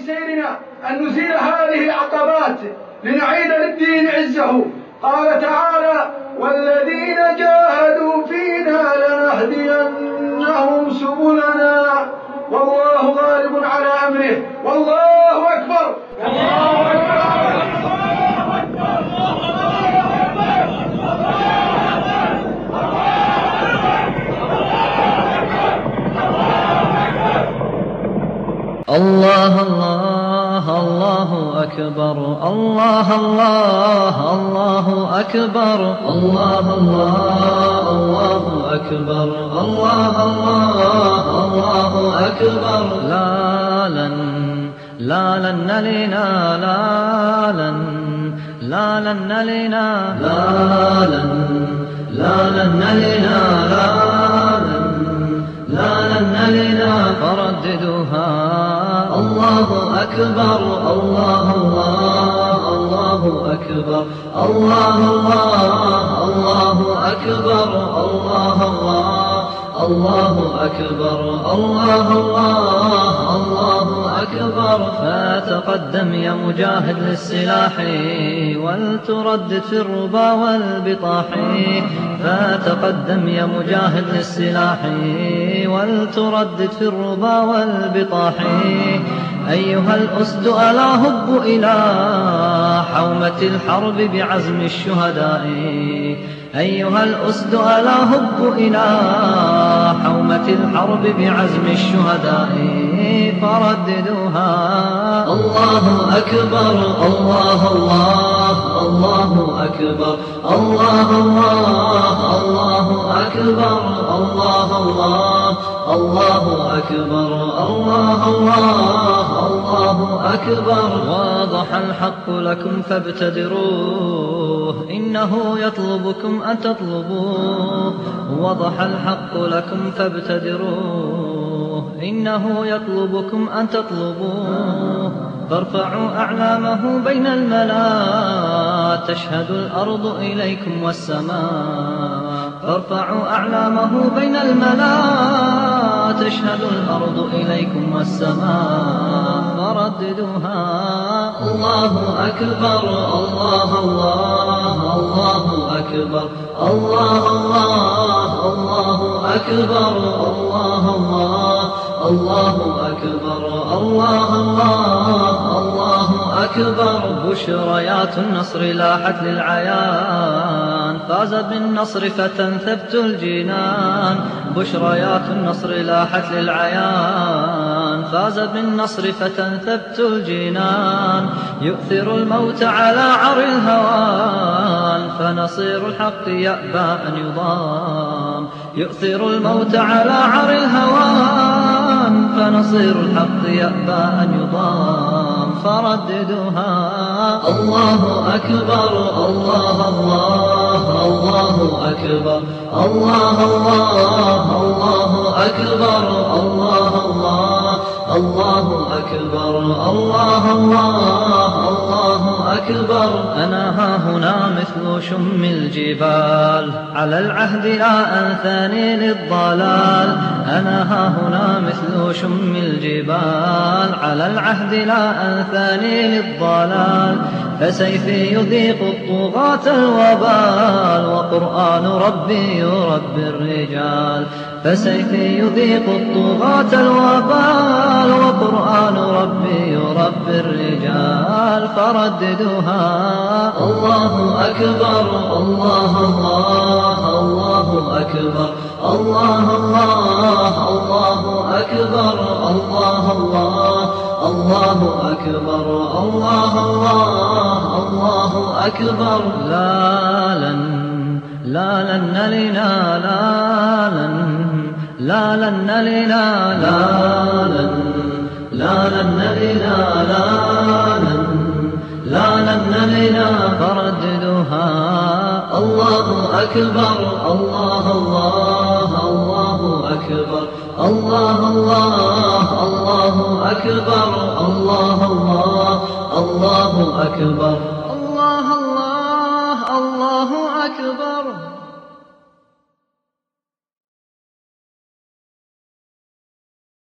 سيرنا أن نزيل هذه العقبات لنعيد للدين عزه. قال تعالى والذين جاهدوا فينا لنهدينهم سبلنا والله غالب على أمره والله أكبر الله أكبر الله الله الله أكبر الله الله الله أكبر الله الله الله أكبر الله الله الله أكبر لا لن لا لن نلينا لا لن لا لن نلينا لا لن لا لن نلينا لا لن لا لن نلنا فرددوها أكبر. الله الله الله أكبر. الله الله الله أكبر. الله الله أكبر. الله الله الله أكبر. فتقدم يا مجاهد للسلاح ولتردد في الربا والبطاح. فتقدم يا مجاهد للسلاح ولتردد في الربا والبطاح. أيها الأسد ألا هب إلى حومة الحرب بعزم الشهداء؟ أيها الأسد ألا هب إلى حومة الحرب بعزم الشهداء؟ فرددوها. الله أكبر الله الله. الله أكبر. الله الله الله أكبر. الله الله الله أكبر. الله الله الله أكبر. واضح الحق لكم فابتدروه. إنه يطلبكم أن تطلبوه. وضح الحق لكم فابتدروه. إنه يطلبكم أن تطلبوه. فارفعوا أعلامه بين الملا تشهد الأرض إليكم والسماء فارفعوا أعلامه بين الملا تشهد الأرض إليكم والسماء. فرددوها. الله أكبر الله الله الله أكبر الله الله الله أكبر الله الله الله أكبر الله الله أكبر بشريات النصر لاحت للعيان. فاز بالنصر فتى ثبت الجنان بشريات النصر لاحت للعيان. فاز بالنصر فتى ثبت الجنان. يؤثر الموت على عر الهوان. فنصير الحق يأبى أن يضام. يؤثر الموت على عر الهوان. فنصير الحق يأبى أن يضام. فرددوها الله أكبر الله الله الله أكبر الله الله الله أكبر الله الله الله أكبر الله الله. أكبر. أنا ها هنا مثل شم الجبال. على العهد لا أنثاني للضلال. أنا ها هنا مثل شم الجبال. على العهد لا أنثاني للضلال. فسيفي يذيق الطغاة الوبال. وقرآن ربي يربي الرجال. فسيفي يذيق الطغاة الوبال. وقرآن ربي يربي الرجال. فرددوها الله أكبر الله الله الله أكبر الله الله الله أكبر الله الله الله أكبر الله الله الله أكبر. لا لن لا لن نلنا لا لن لا لن نلنا لا لن لا لن نلنا لا لن لا لن نلنا فرددوها الله أكبر الله الله الله أكبر. الله الله الله أكبر الله الله الله أكبر. الله الله الله أكبر.